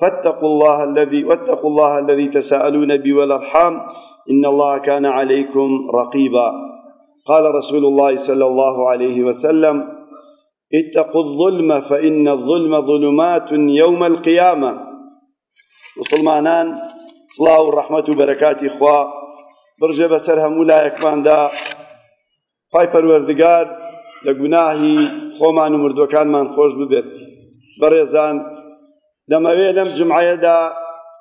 فاتقوا الله الذي واتقوا الله الذي تساءلون به والأرحام إن الله كان عليكم رقيبا قال رسول الله صلى الله عليه وسلم اتقوا الظلم فإن الظلم ظلمات يوم القيامة مسلمانان صلاة ورحمة وبركات إخوة برجة بسر همولا يكمان دا خوای پەروەردگار لە گوناهی خۆمان و مردوەکانمان خۆش ببێت بەڕێزان دەمەوێت لەم جمعەیەدا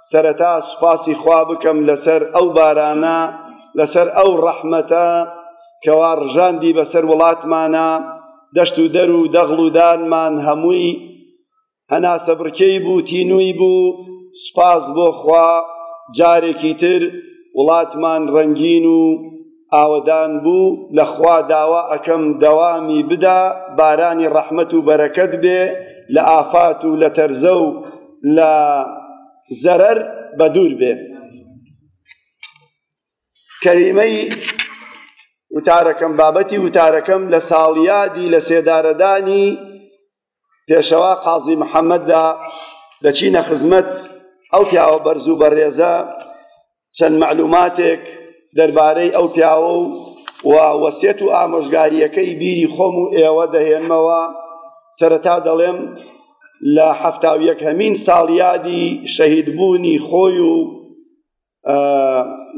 سەرەتا سوپاسی خوا بکەم لەسەر ئەو بارانە لەسەر ئەو ڕەحمەتە کەوا ڕژاندی بەسەر وڵاتمانە دەشت و دەر و دەغڵ و دانمان هەمووی هەناسەبڕکێی بوتینووی بوو، سوپاس بۆ خوا جارێکی تر وڵاتمان ڕەنگین و ئاوەدان بوو، لە خوا داوا ئەکەم دەوامی بدا، بارانی ڕەحمەت و بەرەکەت بێ لە ئافات و لە تەرزە و لە زەرەر بەدوور بێ. کەلیمەی وتارەکەم، بابەتی وتارەکەم لە ساڵیادی لەسێدارەدانی پێشەوا قازی محەممەددا دەچینە خزمەت ئەو پیاوە بەرز و بەڕێزە چەند معلوماتێک دەربارەی ئەو پیاوە و و وەسێت و ئامۆژگاریەکەی بیری خۆم و ئێوە دەهێنمەوە سەرەتا دەڵێم لە هەفتاویەک هەمین ساڵیادی شەهیدبوونی خۆی و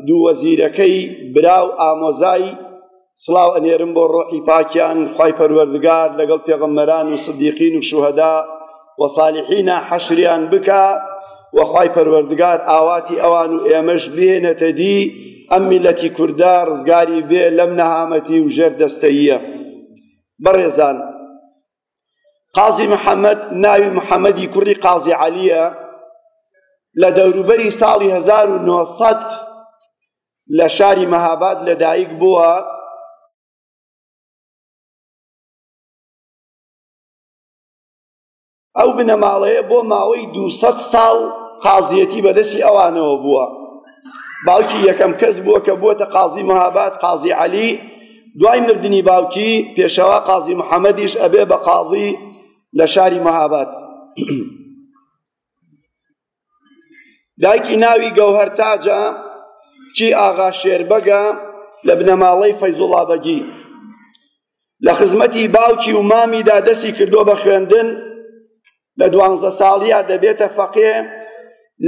دوو وەزیرەکەی برا و ئامۆزای سڵاو ئەنێرم بۆ ڕۆحی پاکیان خی پەروەردگار لەگەڵ پێغەممەران و سدیقین و شوهدا و ساالحینە حەشریان بکە وەخوای پەروەردگار ئاواتی ئەوان و ئێمەش بێنێتە دی ئەم میلەتی کووردا ڕزگاری بێ لەم نەهامەتی و ژێر دەستەیە بەڕێزان قازی محەممەد ناوی محەممەدی کوڕی قازی عەلیە لە دەوروبەری ساڵی 1900 لە شاری مەهاباد لەدایک بووە ئەو بنەماڵەیە بۆ ماوەی دوسەد ساڵ قازیەتی بەدەستی ئەوانەوە بووە باوکی یەکەم کەس بووە کە بووەتە قازی مەهاباد قازی عەلی دوای مردنی باوکی پێشەوا قازی محەمەدیش ئەبێ بە قازی لە شاری مەهاباد دایکی ناوی گەوهەر تاجە چی ئاغا شێربەگە لە بنەماڵەی فەیزوڵا بەگی لە خزمەتی باوکی و مامیدا دەستی کردو بە خوێندن لە دوانزە ساڵیا دەبێتە فەقێ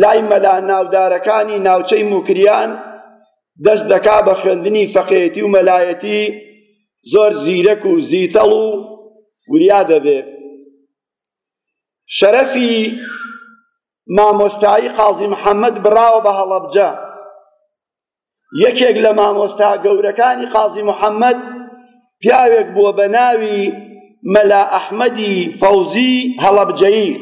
لای مەلا ناودارەکانی ناوچەی موکریان دەست دەکا بە خوێندنی فەقێتی و مەلایەتی زۆر زیرەک و زیتەڵ و وریا دەبێ شەرەفی مامۆستایی قازی محەممەد بڕاوە بە هەڵەبجە یەکێک لە مامۆستا گەورەکانی قازی محەممەد پیاوێک بووە بە ناوی مەلا ئەحمەدی فەوزی هەڵەبجەیی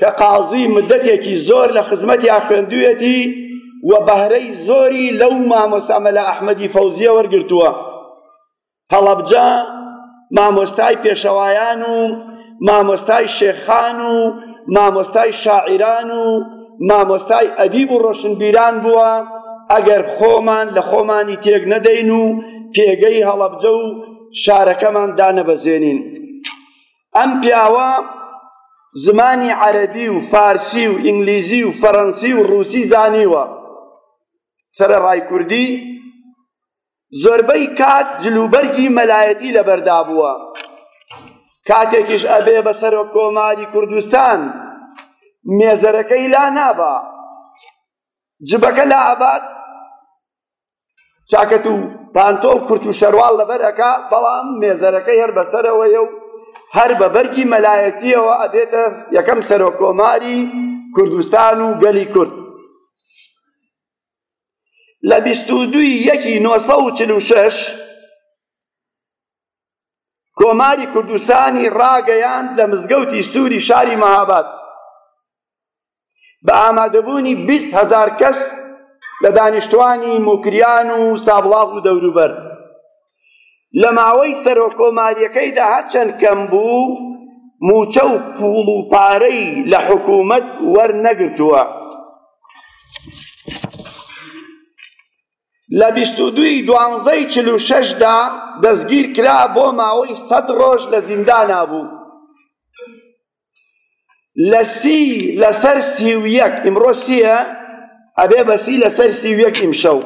کە قازی مدەتێکی زۆر لە خزمەتی ئاخوێندویەتی و بەهرەی زۆری لەو مامۆسا مەلا ئەحمەدی فەوزیە وەرگرتووە هەڵەبجە مامۆستای پێشەوایان و مامۆستای شێخان و مامۆستای شاعیران و مامۆستای ئەدیب و ڕۆشنبیران بووە ئەگەر خۆمان لە خۆمانی تێک نەدەین و پێگەی هەڵەبجە و شارەکەمان دانەبەزێنین ئەم پیاوە زمانی عەربی و فارسی و ئینگلیزی و فەڕەنسی و ڕوسی زانیوە سەرەڕای کوردی زۆربەی کات جلوبەرگی مەلایەتی لەبەردابووە، کاتێکیش ئەبێ بە سەرۆک کۆماری کوردستان مێزەرەکەی لا نابا، جبەکە لا ئەبات، چاکەت و پانتۆ و کورت و شەرواڵ لەبەر ئەکا، بەڵام مێزەرەکەی هەر بەسەرەوەیە و هەر بە بەرگی مەلایەتیەوە ئەبێتە یەکەم سەرۆک کۆماری کوردستان و گەلی کورد. لە بیست و دوو ی یەکی نۆ سەد و چل و شەش کۆماری کوردستانی ڕاگەیاند لە مزگەوتی سووری شاری مەهاباد بە ئامادەبوونی بیست هەزار کەس لە دانیشتوانی موکریان و سابڵاغ و دەوروبەر لە ماوەی سەرۆککۆمارییەکەیدا هەرچەند کەم بوو، مووچە و پووڵ و پارەی لە حکوومەت وەرنەگرتووە. لە بیست و دوو ی دوانزە ی چل و شەش دا دەستگیرکرا، بۆ ماوەی سەد ڕۆژ لە زیندانا بوو. لە سی لەسەر سی و یەک ئیمڕۆ سیە ئەبێ بە سی لەسەر سی و یەک ئیمشەو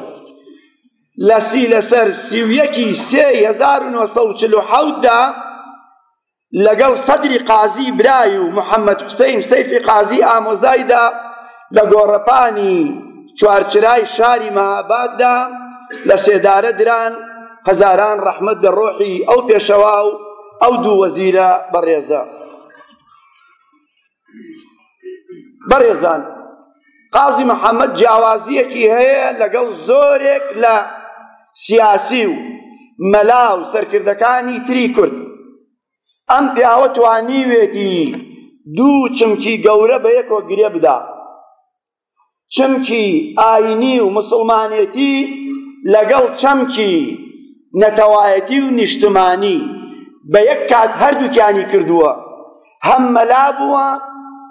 لە سی لەسەر سی و یەکی سێ هەزار و نۆ سەد و چل و حەوتدا لەگەڵ سەدری قازی برای و محەممەد حوسین سەیفی قازی ئامۆزایدا لە گۆڕەپانی چوارچرای شاری مەهاباددا لە سێدارە دران، هەزاران ڕەحمەت لە ڕۆحی ئەو پێشەوا و ئەو دوو وەزیرە بەڕێزە. بەڕێزان قازی محەممەد جیاوازیەکی هەیە لەگەڵ زۆرێک لە سیاسی و مەلا و سەرکردەکانی تری کورد ئەم پیاوە توانیوێتی دوو چمکی گەورە بە یەکەوە گرێ بدا، چمکی ئایینی و موسڵمانێتی لەگەڵ چەمکی نەتەوایەتی و نیشتمانی، بە یەک کات هەردووکیانی کردووە، هەم مەلا بووە،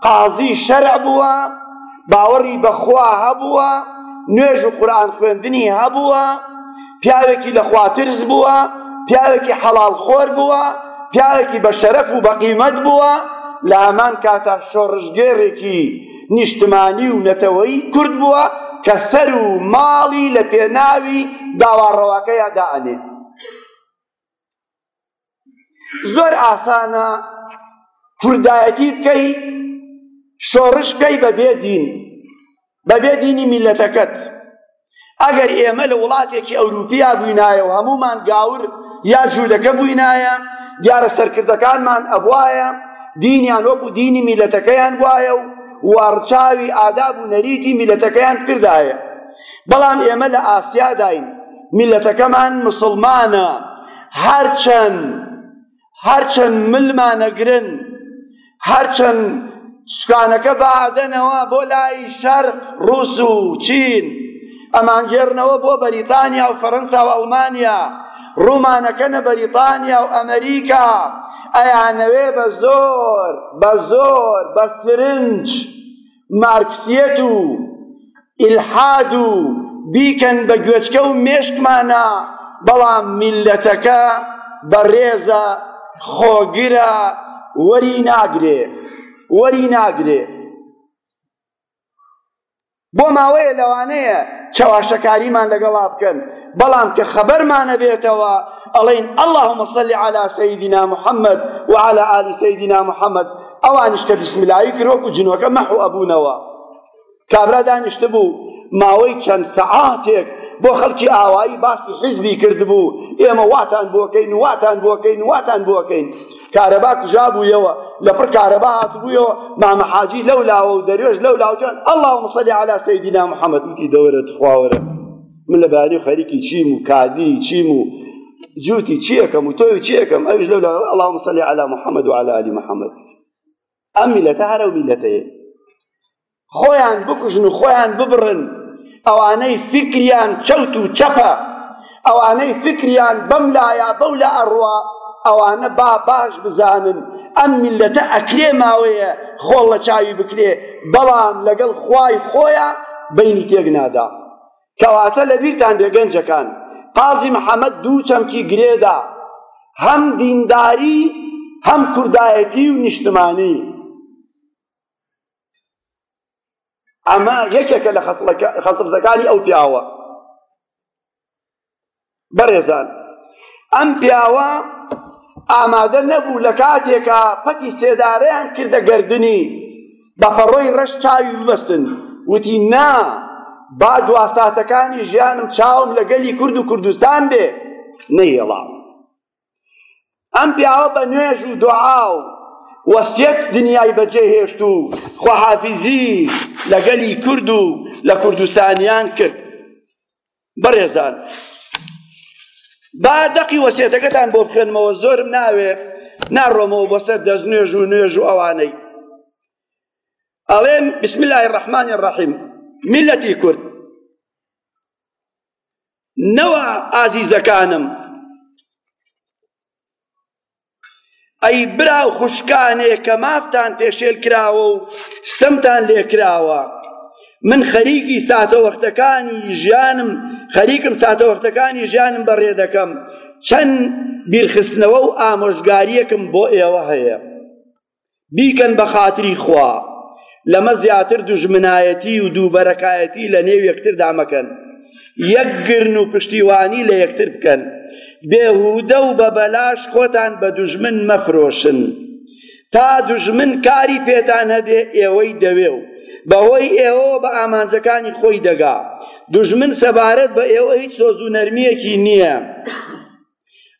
قازی شەرع بووە، باوەڕی بە خوا هەبووە، نوێژ و قورئان خوێندنی هەبووە، پیاوێکی لە خواترس بووە پیاوێکی حەڵال خۆر بووە پیاوێکی بە شەرەف و بە قیمەت بووە لە هەمان کاتا شۆڕشگێڕێکی نیشتمانی و نەتەوەی کورد بووە کە سەر و ماڵی لە پێناوی داواڕەواکەیادا ئەنێ زۆر ئاسانە کوردایەتی بکەی شۆڕش بکەی بەبێ دین بەبێ دینی میلەتەکەت ئەگەر ئێمە لە وڵاتێکی ئەوروپیا بووینایە و هەمومان گاور یا جوولەکە بووینایە دیارە سەرکردەکانمان ئەبوایە دینیان وەکو دینی میلەتەکەیان بواە و وارچاوی ئاداب و نەریتی میلەتەکەیان کردایە بەڵام ئێمە لە ئاسیاداین میلەتەکەمان مسلمانە هەرچەند هەرچەند ملمانەگرن هەرچەند سوکانەکە بادەنەوە بۆ لای شەرق ڕوس و چین ئەمانگێرنەوە بۆ بەریتانیا و فەرەنسا و ئەڵمانیا ڕوومانەکەنە بەریتانیا و ئەمریکا ئەیانەوێ بە زۆر بە زۆر بە سرنج مارکسیەت و ئیلحاد و بیکەن بە گوێچکە و مێشکمانە بەڵام میللەتەکە بەڕێزە خۆگرە وەری ناگرێ وەری ناگرێ بۆ ماوەیە لەوانەیە چەواشەکاریمان لەگەڵا بکەن بەڵام کە خەبەرمانە بێتەوە ئەڵین اللهم صل على سيدنا محمد وعلى آل سيدنا محمد ئەوانیش کە بسملایی کرد وەکو جنۆکە مەحو ئەبوونەوە کابرا دانیشتبوو ماوەی چەند سەعاتێک بۆ خەڵکی ئاوایی باسی حیزبی کردبوو ئێمە واتان بۆکەین واتان بۆکەین واتان بۆکەین کارەبا کوژا بوویەوە لە پڕ کارەبا هاتبوویەوە مامە حاجی لەو لاوە و دەروێش لەو لاوجان اللهم صل على سيدنا محمد وتی دەوەرە تخواوەرە من لە بەیانی خەریکی چیم و کادی چیم و جوتی چیەکەم و تۆی چیەکەم ئەوش لەو اللهم صل على محمد وعلى ال محمد ئەم میلەتە هەرە و میلەتەیە خۆیان بکوژن و خۆیان ببڕن ئەوانەی فکریان چەوت و چەپە ئەوانەی فکریان بەم لایە بەو لە ئەڕوا ئەوانە با باش بزانن ئەم میلەتە ئەکرێ ماوەیە خۆڵ لە چاوی بکرێ بەڵام لەگەڵ خوای خۆیان بینی تێک نادا کەواتە لەبیرتان بێ گەنجەکان قازی محەمەد دوو چەمکی گرێدا هەم دینداری هەم کوردایەتی و نیشتمانی ئەمە یەکێکە لە خەسڵەکانی ئەو پیاوە بەڕێزان ئەم پیاوە ئامادە نەبوو لە کاتێکا پەتی سێدارەیان کردە گردنی بە پەڕۆی ڕەش چاوی ببەستن وتی نا با دواساتەکانی ژیانم چاوم لە گەلی کورد و کوردستان بێ نەیڵا ئەم پیاوە بە نوێژ و دوعا و وەسیەت دنیای بەجێ هێشت و خواحافیزی لە گەلی کورد و لە کوردستانیان کرد بەڕێزان با دەقی وەسێتەکەتان بۆ بخوێنمەوە زۆرم ناوێ ناڕۆمەوە بۆ سەر دەست نوێژ و نوێژ و ئەوانەی ئەڵێن بسم الله الرحمن الرحیم میلەتی کورد نەوە ئازیزەکانم ئەی برا و خوشکانێ کە مافتان پێشێل کراوە و ستەمتان لێ کراوە من خەریکی ساتەوەختەکانی ژیانم خەریکم ساتەوەختەکانی ژیانم بەڕێ دەکەم چەند بیرخستنەوە و ئامۆژگاریەکم بۆ ئێوە هەیە بیکەن بە خاتری خوا لەمە زیاتر دوژمنایەتی و دووبەرەکایەتی لە نێو یەکتردا مەکەن یەک گرن و پشتیوانی لە یەکتر بکەن بێهودە و بە بەلاش خۆتان بە دوژمن مەفرۆشن تا دوژمن کاری پێتان هەبێ ئێوەی دەوێ و بەهۆی ئێوە بە ئامانجەکانی خۆی دەگا دوژمن سەبارەت بە ئێوە هیچ سۆز و نەرمیەکی نییە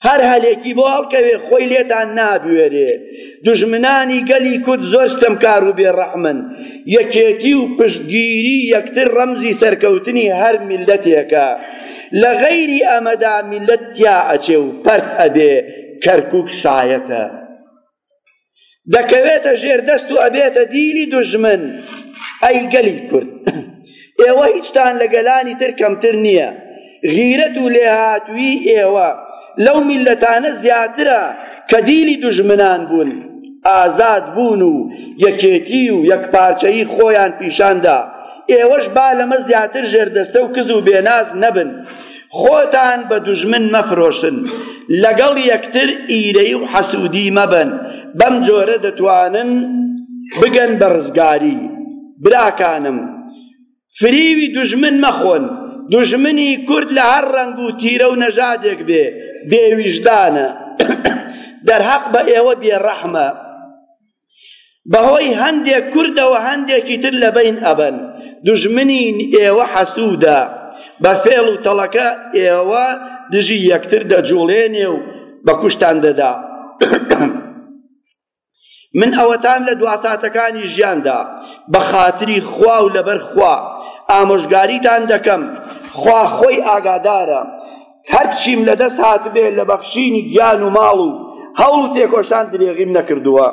هەر هەلێکی بۆ هەڵکەوێ خۆی لێتان نابوێرێ دژمنانی گەلی کورد زۆر ستەمکار و بێڕەحمن یەکێتی و پشتگیری یەکتر ڕەمزی سەرکەوتنی هەر میلەتێکە لە غەیری ئەمەدا میلەت تیا ئەچێ و پەرت ئەبێ کەرکوک شایەتە دەکەوێتە ژێر دەست و ئەبێتە دیلی دوژمن ئەی گەلی کورد ئێوە هیچتان لە گەلانی تر کەمتر نییە غیرەت و لێهاتووی ئێوە لەو میلەتانە زیاترە کە دیلی دوژمنان بوون ئازاد بوون و یەکێتی و یەکپارچەیی خۆیان پیشاندا ئێوەش با لەمە زیاتر ژێردەستە و کز و بێناز نەبن خۆتان بە دوژمن مەفرۆشن، لەگەڵ یەکتر ئیرەیی و حەسوودی مەبەن، بەم جۆرە دەتوانن بگەن بە ڕزگاری. براکانم، فریوی دوژمن مەخۆن، دوژمنی کورد لە هەر ڕەنگ و تیرە و نەژادێک بێ، بێویژدانە. دەرهەق بە ئێوە بێڕەحمە. بەهۆی هەندێک کوردەوە هەندێکی تر لەبەین ئەبەن دژمنی ئێوە حەسوودە بە فێڵ و تەڵەکە ئێوە دژی یەکتر دەجوڵێنێ و بە کوشتان دەدا من ئەوەتان لە دواساتەکانی ژیاندا بە خاتری خوا و لەبەر خوا ئامۆژگاریتان دەکەم خوا خۆی ئاگادارە هەرچیم لە دەست هاتبێ لە بەخشینی گیان و ماڵ و هەوڵ و تێکۆشان درێغیم نەکردووە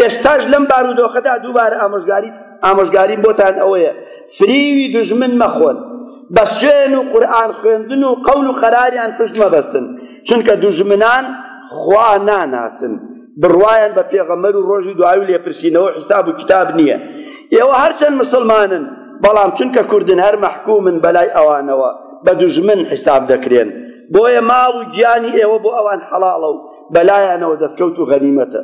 ئێستاش لەم بارودۆخەدا دووبارە ئامۆژگاری ئامۆژگاریم بۆتان ئەوەیە فریوی دژمن مەخۆن بە سوێن و قورآن خوێندن و قەول و قەراریان پشت مەبەستن چونکە دژمنان خوا ناناسن بڕوایان بە پێغەمەر و ڕۆژی دوایی و لێپرسینەوە حیساب و کتاب نییە ئێوە هەرچەند مسلمانن بەڵام چونکە کوردن هەر مەحکومن بەلای ئەوانەوە بە دوژمن حیساب دەکرێن بۆیە ماڵ و گیانی ئێوە بۆ ئەوان حەڵاڵە و بەلایانەوە دەستکەوت و غەنیمەتە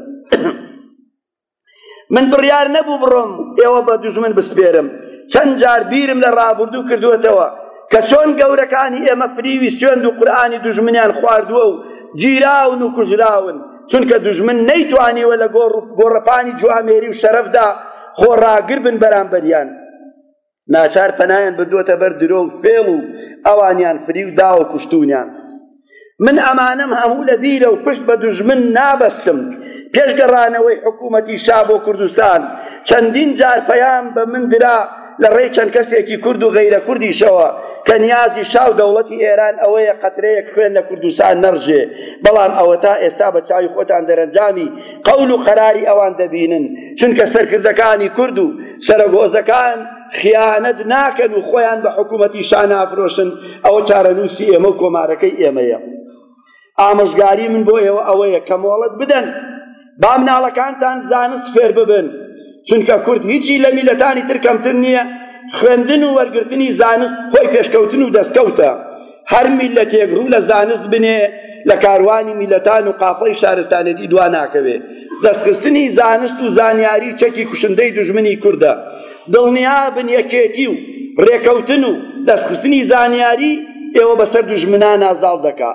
من بڕیار نەبوو بڕۆم ئێوە بە دوژمن بسپێرم چەند جار بیرم لە ڕابردوو کردووەتەوە کە چۆن گەورەکانی ئێمە فریوی سوێند و قورآانی دوژمنیان خواردووە و گیراون و کوژراون چونکە دوژمن نەیتوانیوە لە گۆڕەپانی جوامێری و شەرەفدا خۆ ڕاگر بن بەرامبەریان ناچار پەنایان بردووەتە بەر درۆ و فێڵ و ئەوانیان فری و داوە کوشتونیان من ئەمانەم هەموو لە بیرە و پشت بە دوژمن نابەستم پێش گەڕانەوەی حکوومەتی شا بۆ کوردستان چەندین جار پەیام بە من درا لە ڕێی چەند کەسێکی کورد و غەیرە کوردیشەوە کە نیازی شا و دەوڵەتی ئێران ئەوەیە قەترەیەک خوێن لە کوردستان نەڕژێ بەڵام ئەوەتا ئێستا بە چاوی خۆتان دەرەنجامی قەول و قەراری ئەوان دەبینن چونکە سەرکردەکانی کورد و سەرەگۆزەکان خیانەت ناکەن و خۆیان بە حکوومەتی شا نافرۆشن ئەوە چارەنووسی ئێمە و کۆمارەکەی ئێمەیە ئامۆژگاری من بۆ ئێوە ئەوەیە کە مۆڵەت بدەن با مناڵەکانتان زانست فێر ببن چونکە کورد هیچی لە میلەتانی تر کەمتر نییە خوێندن و وەرگرتنی زانست خۆی پێشکەوتن و دەستکەوتە هەر میلەتێک ڕوو لە زانست بنێ لە کاروانی میلەتان و قافڵی شارستانێتی دوا ناکەوێ دەستخستنی زانست و زانیاری چەکی کوشندەی دژمنی کوردە دڵنیابن یەکێتی و رێکەوتن و دەستخستنی زانیاری ئێوە بەسەر دوژمنانا زاڵ دەکا.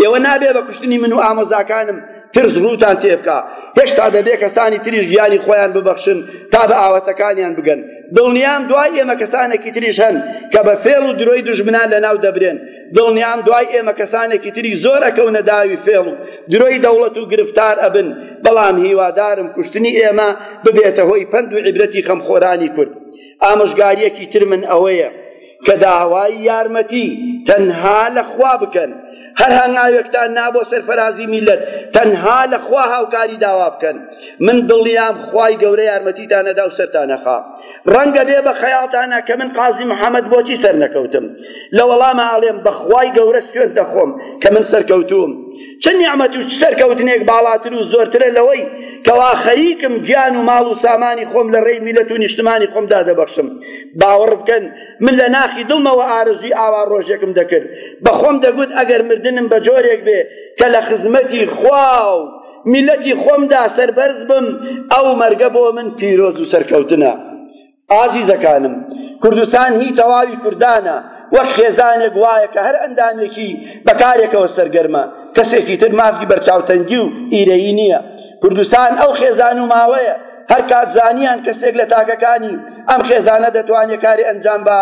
ئێوە نابێ بە کوشتنی من و ئامۆزاکانم ترس ڕووتان تێبکا هێشتا دەبێ کەسانی تریش گیانی خۆیان ببەخشن تا بە ئاوەتەکانیان بگەن دڵنیام دوای ئێمە کەسانێکی تریش هەن کە بە فێڵ و درۆی دوژمنان لەناو دەبرێن دڵنیام دوای ئێمە کەسانێکی تری زۆر ئەکەونە داوی فێڵ و درۆی دەوڵەت و گرفتار ئەبن بەڵام هیوادارم کوشتنی ئێمە ببێتە هۆی پەند و عیبرەتی خەمخۆرانی کورد ئامۆژگاریەکی تر من ئەوەیە کە داوای یارمەتی تەنها لە خوا بکەن هەر هەنگاوێکتان نا بۆ سەرفرازی میلەت تەنها لە خوا هاوکاری داوا بکەن من دڵیام خوای گەورە یارمەتیتانەدا و سەرتانەخا ڕەنگە بێ بە خەیاڵتانە کە من قازی محەممەد بۆچی سەر نەکەوتم لە وەڵامە ئاڵێم بەخوای گەورە سوێن دەخۆم کە من سەرکەوتوم چ نیعممەت و چ سەرکەوتنێک باڵاتر و زۆرترە لەوەی کەوا خەریکم گیان و ماڵ و سامانی خۆم لە ڕێی میلەت و نیشتمانی خۆمدا دەبەخشم باوەڕ بکەن من لە ناخی دڵمەوە ئارزوی ئاوا ڕۆژێکم دەکرد بەخۆم دەگوت ئەگەر مردنم بە جۆرێک بێ کە لە خزمەتی خوا و میلەتی خۆمدا سەربەرز بم ئەو مەرگە بۆ من پیرۆز و سەرکەوتنە ئازیزەکانم کوردستان هی تەواوی کوردانە وەک خێزانێک وایە کە هەر ئەندامێکی بەکارێکەوە سەرگەرمە کەسێکی تر مافی بەرچاوتەنگی و ئیرەیی نییە کوردستان ئەو خێزان و ماوەیە هەر کات زانیان کەسێک لە تاکەکانی ئەم خێزانە دەتوانێت کاری ئەنجام بە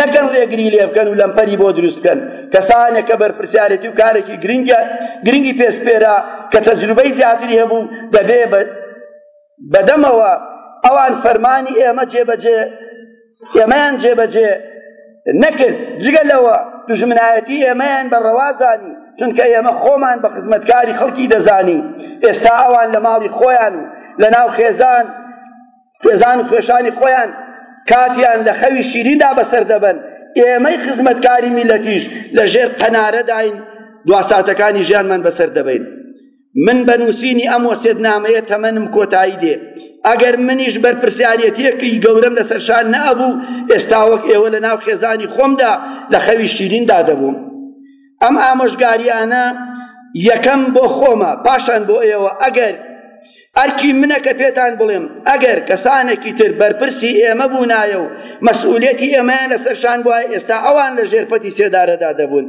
نەکەن ڕێگری لێ بکەن و لەمپەری بۆ دروست بکەن کەسانێک کە بەرپرسیارێتی و کارێکی گرنگە گرنگی پێسپێرا کە تەجروبەی زیاتری هەبوو دەبێ بەدەمەوە ئەوان فەرمانی ئێمە جێبەجێ ئێمەیان جێبەجێ نەکرد جگە لەوە دژمنایەتی ئێمەیان بە ڕەوازانی چونکە ئێمە خۆمان بە خزمەتکاری خەڵکی دەزانی ئێستا ئەوان لە ماڵی خۆیان و لە ناو خێزان خێزان و خوێشانی خۆیان کاتیان لە خەوی شیریندا بەسەر دەبەن ئێمەی خزمەتکاری میلەتیش لە ژێر قەنارەداین دوا ساتەکانی ژیانمان بەسەر دەبین من بە نووسینی ئەم وەسێت نامەیە تەمەنم کۆتایی دێ ئەگەر منیش بەرپرسیارەتیەکی گەورەم لە سەرشان نەبوو ئێستا وەک ئێوە لە ناو خێزانی خۆمدا لە خەوی شیریندا دەبووم ئەم ئامۆژگاریانە یەکەم بۆ خۆمە پاشان بۆ ئێوە ئەگەر ئەرکی منە کە پێتان بڵێم ئەگەر کەسانێکی تر بەرپرسی ئێمە بوونایە و مەسئولەتی ئێمەیان لەسەرشان بووە ئێستا ئەوان لە ژێرپەتی سێدارەدا دەبوون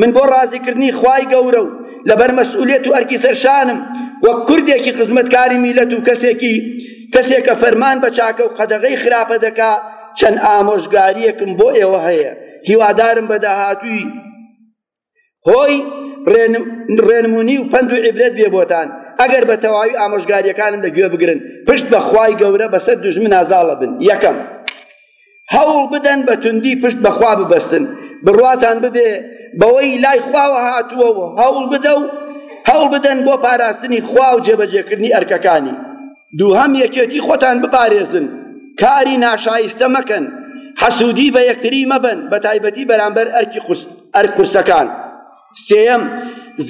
من بۆ ڕازیکردنی خوای گەورە و لەبەر مەسئولەت و ئەرکی سەرشانم وەک کوردێکی خزمەتکاری میلەت و کەسێکی کەسێکە فەرمان بە چاکە و قەدەغەی خراپە دەکا چەند ئامۆژگاریەکم بۆ ئێوە هەیە هیوادارم بە داهاتووی هۆی ڕێنمونی و پەند و عیبرەت بێ بۆتان ئەگەر بە تەواوی ئامۆژگاریەکانم لە گوێ بگرن پشت بە خوای گەورە بەسەر دژمن نازاڵە بن یەکەم هەوڵ بدەن بە توندی پشت بەخوا ببەستن بڕواتان ببێ بەوەی لای خواوە هاتووە و هەوڵ بدە و هەوڵ بدەن بۆ پاراستنی خوا و جێبەجێکردنی ئەرکەکانی دووهەم یەکێتی خۆتان بپارێزن کاری ناشایستە مەکەن حەسوودی بە یەکتری مەبن بە تایبەتی بەرامبەر ئەرکی ئەرکورسەکان سێەم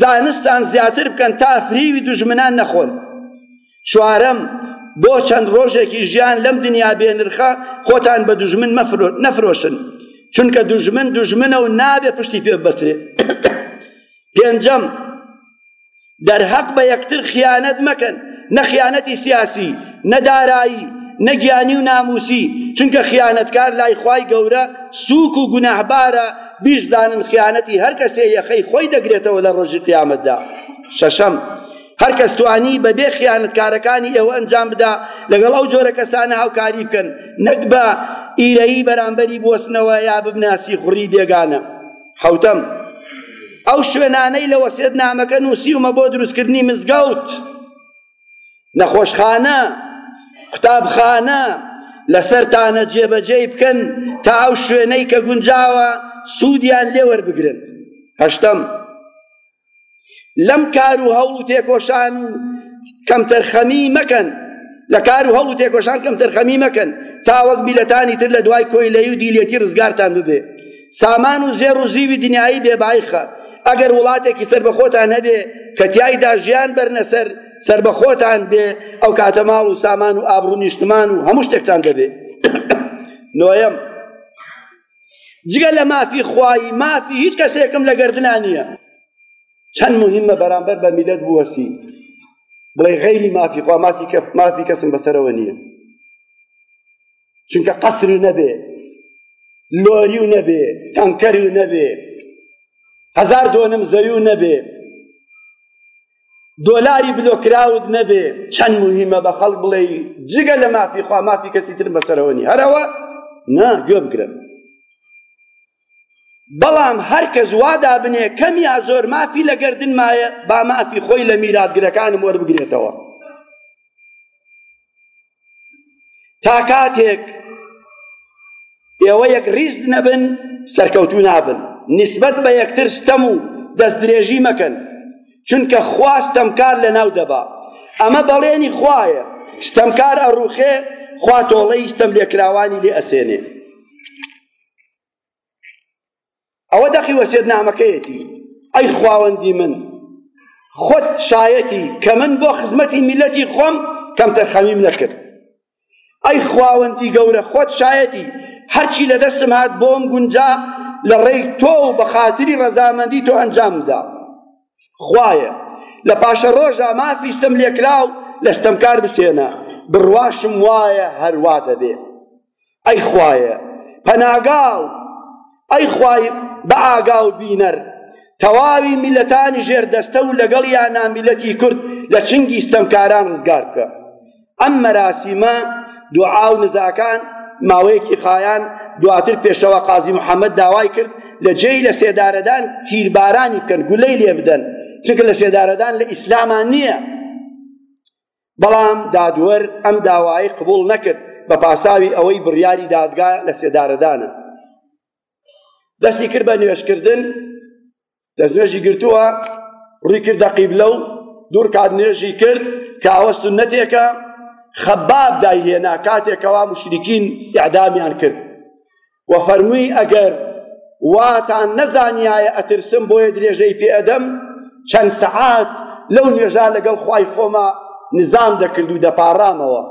زانستان زیاتر بکەن تا فریوی دژمنان نەخۆن چوارەم بۆ چەند ڕۆژێکی ژیان لەم دنیا بێنرخە خۆتان بە دژمن نەفرۆشن چونکە دژمن دژمنە و نابێ پشتی پێ بەسرێ پێنجەم دەرهەق بە یەکتر خیانەت مەکەن نە خیانەتی سیاسی نە دارایی نە گیانی و ناموسی چونکە خیانەتکار لای خوای گەورە سوک و گوناهبارە بیشزانن خیانەتی هەر کەسێ یەخەی خۆی دەگرێتەوە لە ڕۆژی قیامەتدا شەشەم هەر کەس توانی بەبێ خیانەتکارەکانی ئێوە ئەنجام بدا لەگەڵ ئەو جۆرە کەسانە هاوکاری بکەن نەک بە ئیرەیی بەرامبەری بوەستنەوە یا ببناسی خوڕی بێگانە حەوتەم ئەو شوێنانەی لە وەسێتنامەکە نووسیومە بۆ دروستکردنی مزگەوت نەخۆشخانە قوتابخانە لەسەر تانە جێبەجێی بکەن تا ئەو شوێنەی کە گونجاوە سوودیان لێوەربگرن هەشتم لەم کار و هەوڵ و تێکۆشان و کەمتەرخەمی مەکەن لە کار و هەوڵ و تێکۆشان کەمتەرخەمی مەکەن تا وەک میلەتانی تر لە دوای کۆیلەی و دیلێتی ڕزگارتان ببێ سامان و زێڕ و زیوی دنیایی بێبایخە ئەگەر وڵاتێکی سەر بە خۆتان هەبێ کە تیایدا ژیان بەرنەسەر سەر بە خۆتان بێ ئەو کاتە ماڵ و سامان و ئابڕوو نیشتمان و هەموو شتێکتان دەبێ نۆیەم جگە لە مافی خوایی مافی هیچ کەسێکم لە گردنا نییە چەند مهمە بەرامبەر بە میلەت بوەسی بڵێ غەیری مافی خوا ماسی کەف مافی کەسم بەسەرەوە نییە چونکە قەسر و نەبێ لۆری و نەبێ تەنکەری و نەبێ هەزار دۆنم زەوی و نەبێ دۆلاری بلۆکراوت نەبێ چەند مهمە بە خەڵک بڵێ جگە لە مافی خوا مافی کەسی تر بەسەرەوە نی هەرەوە نا گوێ بگرن بەڵام هەر کەس وادا بنێ کەم یا زۆر مافی لە گردن مایە با مافی خۆی لە میراتگرەکانم وەربگرێتەوە تا کاتێک ئێوە یەک ڕیز نەبن سەرکەوتو نابن نسبەت بە یەکتر ستەم و دەست درێژی مەکەن چونکە خوا ستەمکار لە ناو دەبا ئەمە بەڵێنی خوایە ستەمکار ئەڕوخێ خوا تۆڵەی ستەم لێکراوانی لێ ئەسێنێ ئەوە دەقی وەسیەتنامەکەیەتی ئەی خواوەندی من خۆت شایەتی کە من بۆ خزمەتی میلەتی خۆم کەمتەرخەمیم نەکرد ئەی خواوەندی گەورە خۆت شایەتی هەرچی لە دەستم هات بۆم گونجا لە ڕێی تۆ و بە خاتری ڕەزامەندی تۆ ئەنجام بدا خوایە لە پاشە ڕۆژە مافی ستەم لێکراو لە ستەمکار بسێنە بڕواشم وایە هەروا دەبێ ئەی خوایە پەناگاو ئەی خوای بە ئاگاو بینەر تەواوی میلەتانی ژێر دەستە و لەگەڵ یانا میلەتی کورد لە چنگی ستەمکاران ڕزگار بکە ئەم مەراسیمە دوعا و نزاکان ماوەیەکی خایان دواتر پێشەوە قازی محەممەد داوای کرد لە جێی لە سێدارەدان تیربارانی بکەن گولەی لێ بدەن چونکە لە سێدارەدان لە ئیسلامان نییە بەڵام دادوەر ئەم داوایەی قبوڵ نەکرد بە پاساوی ئەوەی بڕیاری دادگا لە سێدارەدانە دەستی کرد بە نوێشکردن دەستنوێژی گرتووە ڕووی کردە قیبلە و دوور کات نوێژی کرد کە ئەوە سنەتێکە خەباب دایهێنا کاتێکەوە مشرکین ئیعدامیان کرد و فەرمووی ئەگەر واتان نەزانیایە ئەترسم بۆیە درێژەی پێ ئەدەم چەند سەعات لەو نوێژا لەگەڵ خوای خۆما نزام دەکرد و دەپاڕامەوە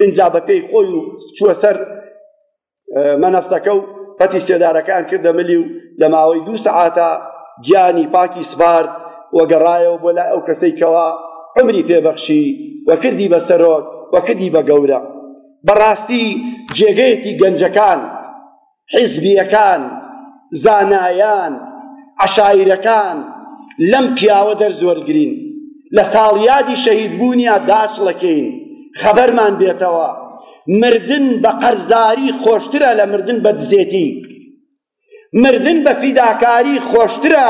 ئینجا بە پێی خۆی و چووە سەر مەنەستەکە و پەتی سێدارەکان کردە ملی و لە ماوەی دوو سەعاتە گیانی پاکی سپارد و گەڕایەوە بۆ لای ئەو کەسەی کەوا عمری پێبەخشی و کردی بە سەرۆک و کردی بە گەورە بەڕاستی جێگەیەتی گەنجەکان، حیزبییەکان، زانایان، عەشایرەکان لەم پیاوە دەرز وەرگرین، لە ساڵیادی شەهیدبوونیا داسڵەکێین، خەبەرمان بێتەوە، مردن بە قەرزاری خۆشترە لە مردن بە دزێتی. مردن بە فیداکاری خۆشترە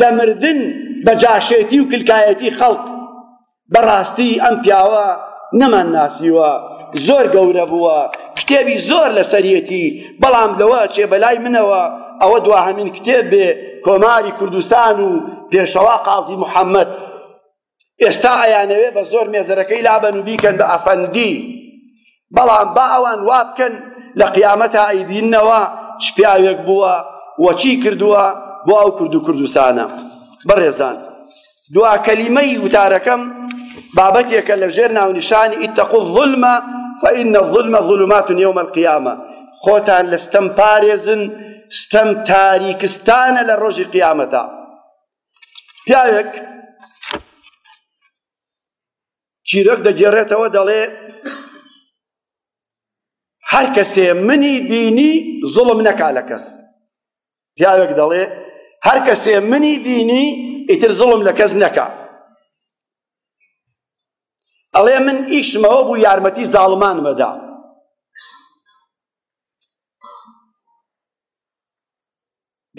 لە مردن بە جاشێتی و کلکایەتی خەڵک بەڕاستی ئەم پیاوە نەمان ناسیوە زۆر گەورە بووە کتێبی زۆر لەسەرەتی بەڵام لەوە چێ بەلای منەوە ئەوە دواهمین کتێب بێ کۆماری کوردستان و پێشەوا قازی محەممەد ئێستا ئەیانەوێ بە زۆر مێزەرەکەی لابەن و بیکەن بە ئەفەندی بەڵام با ئەوان وا بکەن لە قیامەتا ئەیبینەوە چ پیاوێک بووە و چی کردووە بۆ ئەو کورد و کوردستانە بەڕێزان دوا کەلیمەی وتارەکەم بابەتێکە لە ژێر ناونیشانی ئیتەقو الظلمە فإن الظلم ظلمات يوم القيامة خۆتان لە ستەم پارێزن ستەم تاریکستانە لە ڕۆژی قیامەتە پیاوێک چیرۆک دەگێڕێتەوە دەڵێ هەر کەسێ منی بینی زوڵم نەکا لە کەس پیاوێک دەڵێ هەر کەسێ منی بینی ئیتر زوڵم لە کەس نەکا ئەڵێ من ئیشمەوە بوو یارمەتی زاڵمان مەدا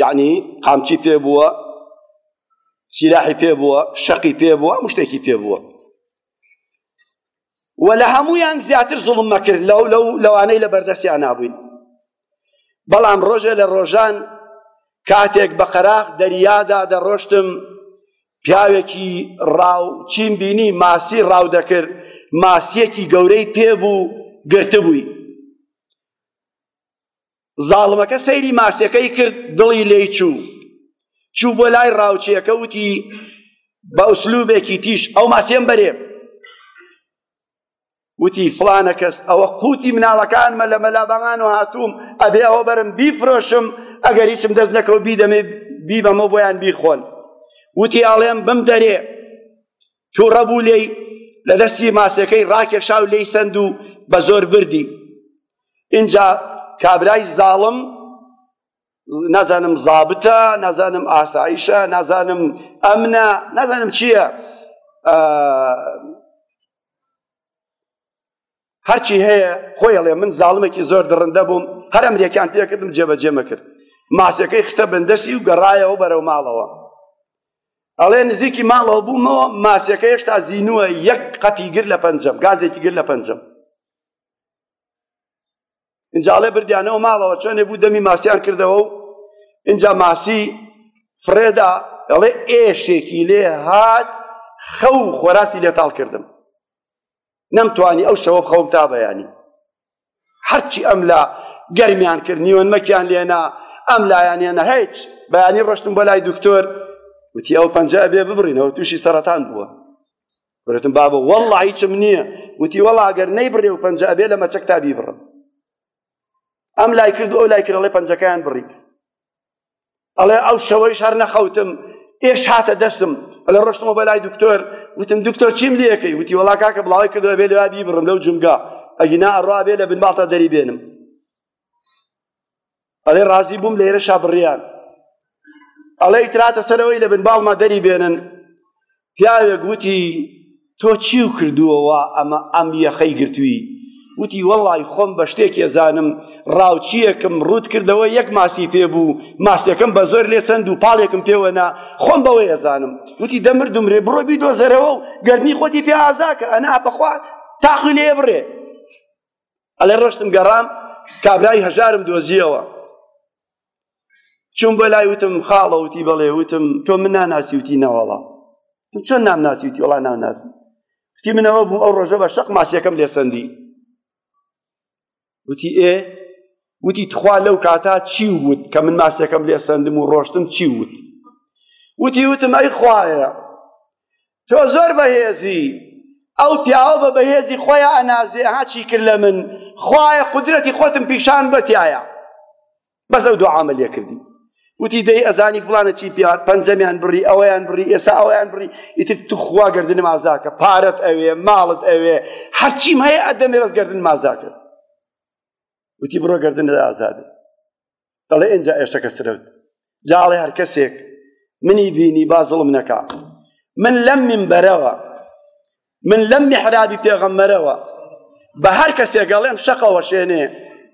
یعنی قامچی پێ بووە سیلاحی پێ بووە شەقی پێ بووە هەموو شتێکی پێ بووە و لە هەمویان زیاتر زوڵم مەکرد لەو لەو لەوانەی لە بەردەستیان نابووین بەڵام ڕۆژێ لە ڕۆژان کاتێک بە قەراق دەریادا دەڕۆشتم پیاوێکی ڕاو چین بینی ماسی ڕاو دەکرد ماسیەکی گەورەی پێ بوو گرتبووی زاڵمەکە سەیری ماسیەکەی کرد دڵی لێی چوو چوو بۆ لای ڕاوچیەکە وتی بە ئوسلوبێکی تیش ئەو ماسیەم بەرێ وتی فلانە کەس ئەوە قوتی مناڵەکانمە لە مەلابانان و هاتووم ئەبێ ئەوە بەرم بیفرۆشم ئەگەر هیچم دەست نەکەوت بیدەمێ بیبەمە بۆیان بیخۆن وتی ئاڵێم بم دەرێ تووڕە بوو لێی لە دەستی ماسەکەی ڕاکێشا و لێی سەند و بە زۆر بردی ئینجا کابرای زاڵم نازانم زابتە نازانم ئاسایشە نازانم ئەمنە نازانم چییە هەرچی هەیە خۆی ئەڵێ من زاڵمێکی زۆر دڕندە بووم هەر ئەمریکان پێکردم جێبەجێمە کرد ماسیەکەی خستە بندەسی و گەڕایەوە بەرەو ماڵەوە ئەڵێ نزیکی ماڵەوە بوومەوە ماسیەکە هێشتا زینووە یەک قەپی گر لە پەنجەم گازێکی گر لە پەنجەم ئینجاڵێ بردیانەوە ماڵەوە چۆنێ بوو دەمی ماسیان کردەوە و اینجا ماسی فرێدا ئەڵێ ئێشێکی لێ هات خەو خۆراسی لێتاڵ کردم نەمتوانی ئەو شەوە بخەوم تا بەیانی هەرچی ئەم لا گەرمیان کرد نیوەنمەکیان لێنا ئەم لایان هێنا هیچ بەیانی ڕۆشتم بۆ لای دکتۆر وتی ئەو پەنجە ئەبێ ببڕینەوە تووشی سەرەتان بووە وتم بابە وەڵڵە هیچم نییە وتی وەڵا ئەگەر نەیبڕێ و پەنجە ئەبێ لە مەچەک تا بیبڕم ئەم لای کرد و ئەو لای کرەڵێ پەنجەکەیان بڕیت ئەڵێ ئەو شەوەیش هەر نەخەوتم ئێش هاتە دەستم ئەلە ڕۆشتمەوە بە لای دکتۆر وتم دکتۆر چیم لەکەی وتی وڵا کاکە بڵاوی کردەوە بێ لەوا بیبڕم لەو جمگا ئەگینا ئەڕوا بێ لە بن باڵتا دەری بێنم ئەڵێ ڕازی بووم لە هێرە شابڕیان ئەڵێ تراتە سەرەوەی لە بن باڵما دەری بێنن پیاوێک وتی تۆ چیو کردووە وا ئەمە ئەم یەخەی گرتووی وتی وەڵای خۆم بە شتێک ێزانم ڕاوچیەکم ڕوت کردەوە یەک ماسی پێ بوو ماسیەکەم بە زۆر لێ سند و پاڵێکم پێوەنا خۆم بەوە ێزانم وتی دەمردم رێ بڕۆ بیدۆزەرەوە و گەرنی خۆتی پێ ئازاکە ئەنا بەخوا تاقی لێ بڕێ ئەلێ ڕۆشتم گەڕام کابرای هەژارم دۆزیەوە چون بۆ لای وتم خاڵە وتی بەڵێ وتم تۆ من ناناسی وتی نەوەڵا تم چۆن نام ناسی وتی وڵا ناوناسی وتی منەوە بووم ئەو ڕۆژە بە شەق ماسیەکەم لێ سەندی وتی ئێ وتی تخوا لەو کاتا چی وت کە من ماسیەکەم لێ سەندم و ڕۆشتم چی وت وتی وتم ئەی خوایە تۆ زۆر بەهێزی ئەو پیاوە بە بەهێزی خۆیان ئەنازێ ها چی کرد لە من خوایە قدرەتی خۆتم پیشان بەتایە بەس ئەو دوو عامل لێ کردی وتی دەی ئەزانی فلانە چی پیات پەنجەمیان بڕی ئەویان بڕی ئێستا ئەویان بڕی ئیتر توخوا گردن مازاکە پارەت ئەوێ ماڵت ئەوێ هەرچیم هەیە ئەدەمێ بەس گردن مازاکە وتی بڕۆ گردن ئازادە دەڵێ ئێنجا ئێشتەکە سرەوت جا ئەڵێ هەر کەسێک منی بینی با زڵم نەکا من لەم منبەرەوە من لەم میحرابی پێغەمبەرەوە بە هەر کەسێک ئەڵێم شەقەوە شێنێ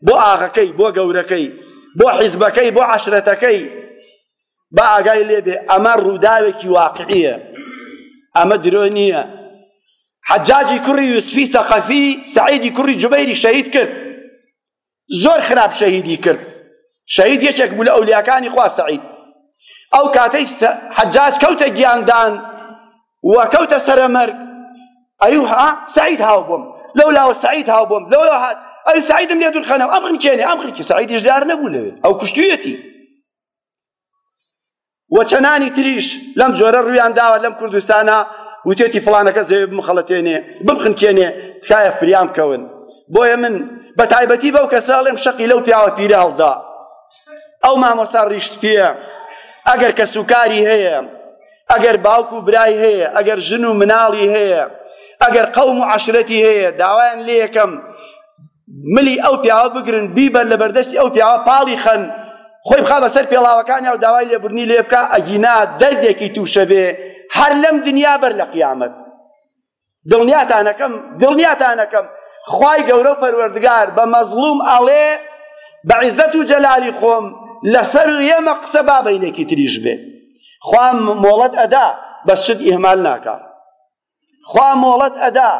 بۆ ئاغەکەی بۆ گەورەکەی بۆ حیزبەکەی بۆ عەشرەتەکەی با ئاگای لێبێ ئەمە ڕووداوێکی واقعیە ئەمە درۆ نییە حەجاجی کوڕی یوسفی سەقەفی سعیدی کوڕی جوبەیری شەهید کرد زۆر خراپ شەهیدی کرد شەهید یەکێک بوو لە ئەولیاکانی خوا سەعید ئەو کاتەی حەجاج کەوتە گیاندان و کەوتە سەرەمەرگ ئەیوها سعید هاو بووم لەو لاوە سعید هاو بووم لەو هات ئەو سعیدم لێ دوورخەنەوە ئەم خنکێنێ ئەم خنکی سعیدیش دیار نەبوو لەوێ ئەو کوشتویەتی و چەنانی تریش لەم جۆرە ڕویان داوە لەم کوردستانە وتێتی فڵانەکە زەوێ بمخەڵەتێنێ بمخنکێنێ تکایە فریام کەون بۆیە من بە تایبەتی بەو کەسە ئەڵێم شەقی لەو پیاوە پیرە هەڵدا ئەو مامۆستا ڕیش سپیە ئەگەر کە سوکاری هەیە ئەگەر باوک و برای هەیە ئەگەر ژن و مناڵی هەیە ئەگەر قەوم و عشرەتی هەیە داوایان لێ یەکەم ملی ئەو پیاوە بگرن بیبەن لە بەردەستی ئەو پیاوە پاڵی خەن خۆی بخا بەسەر پێڵاوەکانی و داوای لێبرنی لێ بکە ئەگینا دەردێکی تووشەبێ هەر لەم دنیا بەر لە قیامەت دڵنیاتانەکەم دڵنیاتانەکەم خوای گەورە و پەروەردگار بە مەزڵوم ئەڵێ بە عیزەت و جەلالی خۆم لەسەر ئێمە قسە بابەینێکی تریش بێ خوام مۆڵەت ئەدا بەس شت ئیهمال ناکە خوا مۆڵەت ئەدا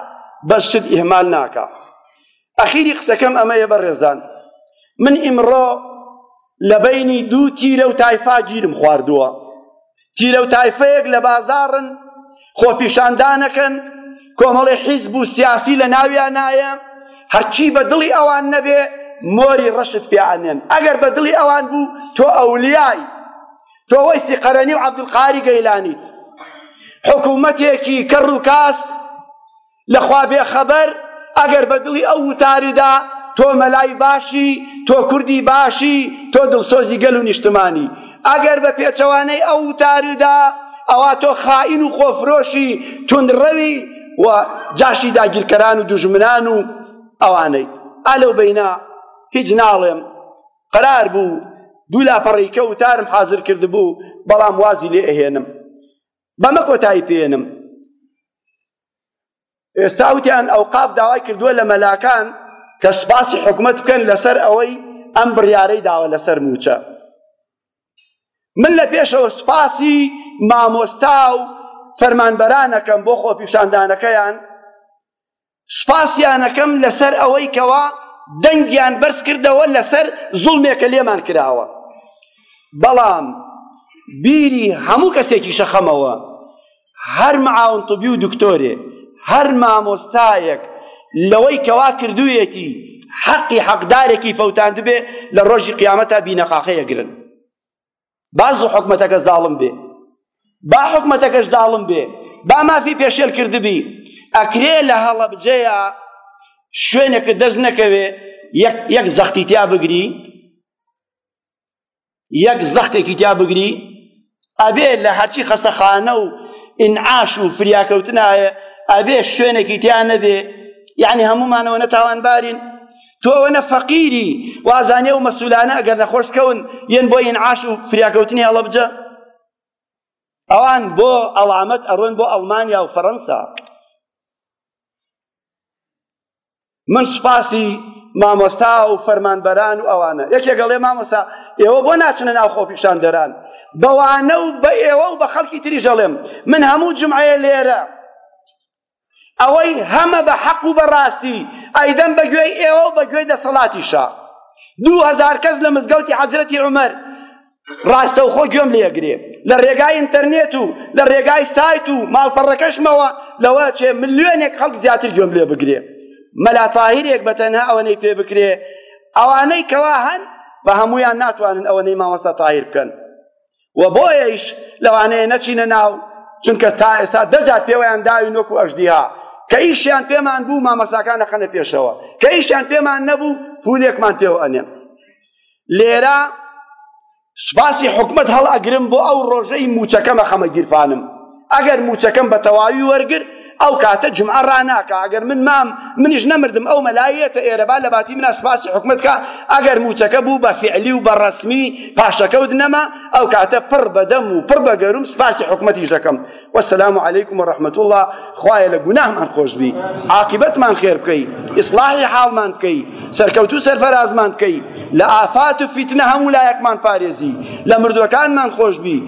بەس شت ئیهمال ناکا ئەخیری قسەکەم ئەمەیە بەڕێزان من ئیمڕۆ لە بینی دوو تیرە و تایفا گیرم خواردووە تیرە و تایفەیەک لە بازاڕن خۆپیشاندانەکەن کۆمەڵی حیزب و سیاسی لە ناویان نایە هەرچی بە دڵی ئەوان نەبێ مۆری ڕەشت پێیانێن ئەگەر بە دڵی ئەوان بوو تۆ ئەولیای تۆ وەیسی قەرەنی و عەبدولقاری گەیلانیت حکوومەتێکی کەڕ و کاس لەخوا بێخەبەر ئەگەر بە دڵی ئەو وتاردا تۆ مەلای باشی تۆ کوردی باشی تۆ دڵسۆزی گەل و نیشتمانی ئەگەر بە پێچەوانەی ئەو وتاردا ئەوا تۆ خائین و خۆفرۆشی تونڕەوی و جاشی داگیرکەران و دوژمنان و ئەوانەی ئالەو بینە هیچ ناڵێم قەرار بوو دوو لاپەڕەیکە وتارم حازر کردبوو بەڵام وازی لێ ئەهێنم بەمە کۆتایی پێێنم ئێستا وتیان ئەو قاف داوای کردووە لە مەلاکان کە سوپاسی حکومت بکەن لەسەر ئەوەی ئەم بڕیارەی داوە لەسەر موچە من لە پێشەوە سوپاسی مامۆستا و فەرمانبەرانەکەم بۆ خۆپیشاندانەکەیان سوپاسیانەکەم لەسەر ئەوەی کەوا دەنگیان بەرزکردەوە لەسەر زوڵمێکە لێمان کراوە بەڵام بیری هەموو کەسێکی شەخەمەوە هەر معاون طبی و دکتۆرێ هەر مامۆستایەک لەوەی کەوا کردوویەتی حەقی حەقدارێکی فەوتاندبێ لە ڕۆژی قیامەتا بینەقاقەیەگرن با زوو حکومەتەکە زاڵم بێ با حکومەتەکەش زاڵم بێ با مافی پێشێل کردبی ئەکرێ لە هەڵەبجەیە شوێنێکە دەست نەکەوێ یەک زەختی تیا بگری یەک زەختێکی تیا بگری ئەبێ لە هەرچی خەسەخانە و ئینعاش و فریاکەوتنایە ئەبێ شوێنێکی تیا نەبێ یعنی هەمومانەوە نەتاوانبارین تو ئەوە نە فەقیری وازانێ و مەسولانە ئەگەر نەخۆش کەون یەن بۆ ئینعاش و فریاکەوتنی هەڵەبجە ئەوان بۆ ئەڵامەت ئەڕۆن بۆ ئەڵمانیا و فەڕەنسا من سوپاسی مامۆستا و فەرمانبەران و ئەوانە یەکێک گەڵێ مامۆستا ئێوە بۆ ناچنە ناو خۆپیشان دەران بەوانە و بە ئێوە و بە خەڵکی تری ژەڵێم من هەموو جمعەیە لێرە ئەوەی هەمە بە حەق و بە ڕاستی ئەیدەم بە گوێی ئێوە و بە گوێی دەسەڵاتیشە دوو هەزار کەس لە مزگەوتی حەزرەتی عومەر ڕاستەوخۆ گوێم لێگرێ لە ڕێگای ئینتەرنێت و لە ڕێگای سایت و ماڵپەڕەکەشمەوە لەوە چێ ملیۆنێک خەڵک زیاتر گوێم لێ بگرێ مەلا تاهیرێک بە تەنها ئەوەنەی پێ بکرێ ئەوانەی کەوا هەن بە هەمویان ناتوانن ئەوەنەی مامۆستا تاهیر بکەن و بۆیەیش لەوانەیە نەچینە ناو چونکە تا ئێستا دەجار پێوەیان داوین وەکو ئەژدیها کە ئیشیان پێمان بوو مامەساکان نەخەنە پێشەوە کە ئیشیان پێمان نەبوو پولێکمان پێوە ئەنێن لێرە سوپاسی حکومت هەڵ ئەگرم بۆ ئەو ڕۆژەی موچەکەمە خەمە گیرفانم ئەگەر موچەکەم بە تەواوی وەرگر ئەو کاتە جمعە ڕناکە ئەگەر من مام منیش نەمردم ئەو مەلایەتە ئێرەبا لە باتی منە سوپاسی حکومتکە ئەگەر موچەکە بوو بە فعلی و بە ڕسمی پاشەکەوت نەما ئەو کاتە پڕ بەدەم و پڕ بە گەروم سوپاسی حکومەتی ژەکەم وەسلام و عیکم و ڕحمت الله خوایە لە گوناهمان خۆشببی عاقبەتمان خێر بکەی ئیسلاحی حاڵمان بکەی سەرکەوتو سەرفەرازمان بکەی لە ئافات و فیتنە هەموو لایەکمان پارێزی لە مردوەکانمان خۆشببی